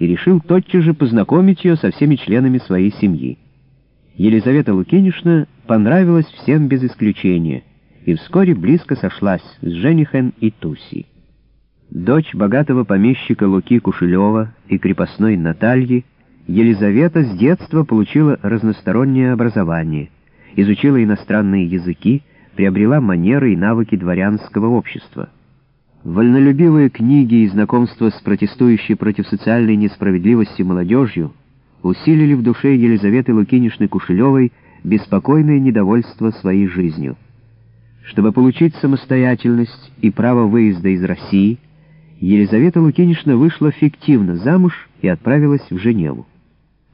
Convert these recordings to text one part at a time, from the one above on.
и решил тотчас же познакомить ее со всеми членами своей семьи. Елизавета Лукинишна понравилась всем без исключения и вскоре близко сошлась с женихен и Туси. Дочь богатого помещика Луки Кушелева и крепостной Натальи, Елизавета с детства получила разностороннее образование, изучила иностранные языки, приобрела манеры и навыки дворянского общества. Вольнолюбивые книги и знакомства с протестующей против социальной несправедливости молодежью усилили в душе Елизаветы Лукинишны Кушелевой беспокойное недовольство своей жизнью. Чтобы получить самостоятельность и право выезда из России, Елизавета Лукинишна вышла фиктивно замуж и отправилась в Женеву.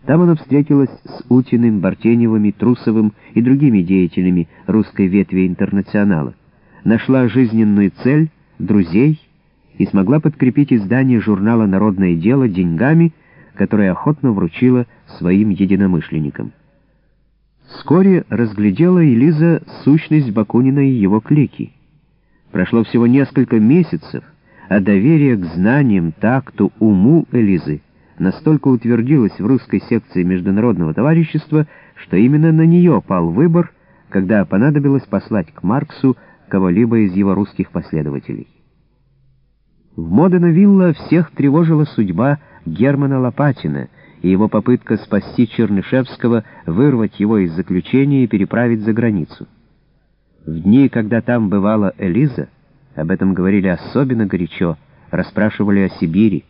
Там она встретилась с Утиным, Бартеневым, Трусовым и другими деятелями русской ветви интернационала. Нашла жизненную цель друзей и смогла подкрепить издание журнала «Народное дело» деньгами, которые охотно вручила своим единомышленникам. Вскоре разглядела Элиза сущность Бакунина и его клики. Прошло всего несколько месяцев, а доверие к знаниям, такту, уму Элизы настолько утвердилось в русской секции международного товарищества, что именно на нее пал выбор, когда понадобилось послать к Марксу кого-либо из его русских последователей. В Модена-Вилла всех тревожила судьба Германа Лопатина и его попытка спасти Чернышевского, вырвать его из заключения и переправить за границу. В дни, когда там бывала Элиза, об этом говорили особенно горячо, расспрашивали о Сибири.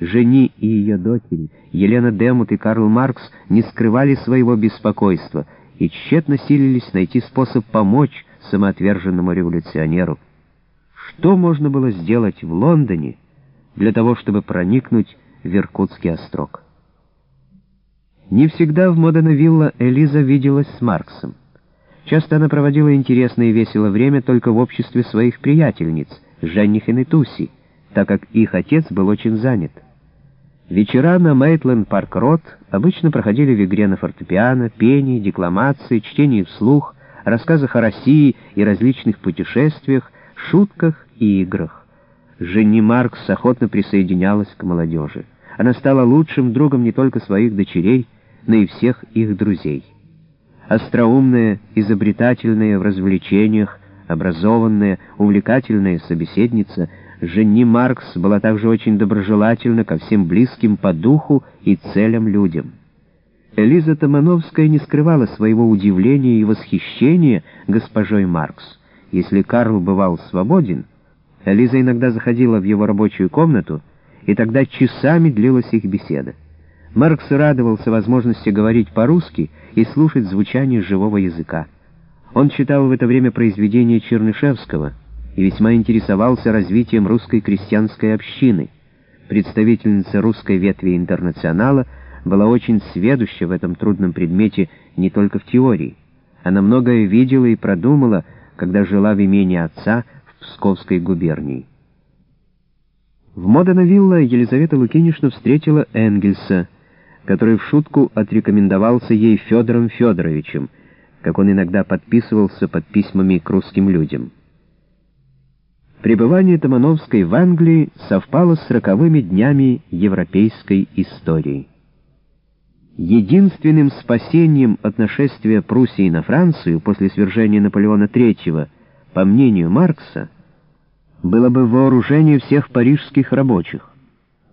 Жени и ее дочери, Елена Демут и Карл Маркс, не скрывали своего беспокойства и тщетно силились найти способ помочь самоотверженному революционеру. Что можно было сделать в Лондоне для того, чтобы проникнуть в Иркутский острог? Не всегда в Модена-Вилла Элиза виделась с Марксом. Часто она проводила интересное и весело время только в обществе своих приятельниц, Женнихен и Туси, так как их отец был очень занят. Вечера на Мейтленд-Парк-Роуд обычно проходили в игре на фортепиано, пении, декламации, чтении вслух, рассказах о России и различных путешествиях, шутках и играх. Женни Маркс охотно присоединялась к молодежи. Она стала лучшим другом не только своих дочерей, но и всех их друзей. Остроумная, изобретательная в развлечениях, образованная, увлекательная собеседница, Женни Маркс была также очень доброжелательна ко всем близким по духу и целям людям. Элиза Томановская не скрывала своего удивления и восхищения госпожой Маркс. Если Карл бывал свободен, Элиза иногда заходила в его рабочую комнату, и тогда часами длилась их беседа. Маркс радовался возможности говорить по-русски и слушать звучание живого языка. Он читал в это время произведения Чернышевского и весьма интересовался развитием русской крестьянской общины. Представительница русской ветви интернационала — была очень сведуща в этом трудном предмете не только в теории. Она многое видела и продумала, когда жила в имении отца в Псковской губернии. В Модена-Вилла Елизавета Лукинишна встретила Энгельса, который в шутку отрекомендовался ей Федором Федоровичем, как он иногда подписывался под письмами к русским людям. Пребывание Томановской в Англии совпало с роковыми днями европейской истории. Единственным спасением от нашествия Пруссии на Францию после свержения Наполеона III, по мнению Маркса, было бы вооружение всех парижских рабочих.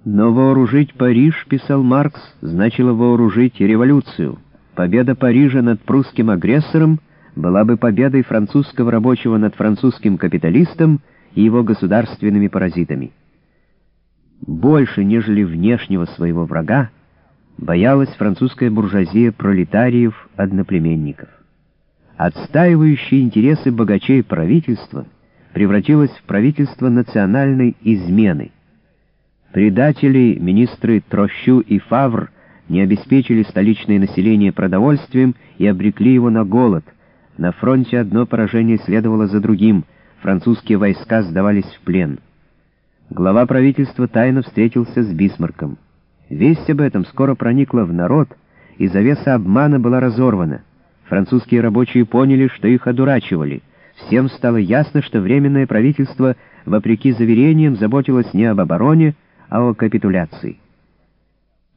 Но вооружить Париж, писал Маркс, значило вооружить революцию. Победа Парижа над прусским агрессором была бы победой французского рабочего над французским капиталистом и его государственными паразитами. Больше, нежели внешнего своего врага, боялась французская буржуазия пролетариев-одноплеменников. Отстаивающие интересы богачей правительства превратилось в правительство национальной измены. Предатели, министры Трощу и Фавр, не обеспечили столичное население продовольствием и обрекли его на голод. На фронте одно поражение следовало за другим, французские войска сдавались в плен. Глава правительства тайно встретился с Бисмарком. Весть об этом скоро проникла в народ, и завеса обмана была разорвана. Французские рабочие поняли, что их одурачивали. Всем стало ясно, что Временное правительство, вопреки заверениям, заботилось не об обороне, а о капитуляции.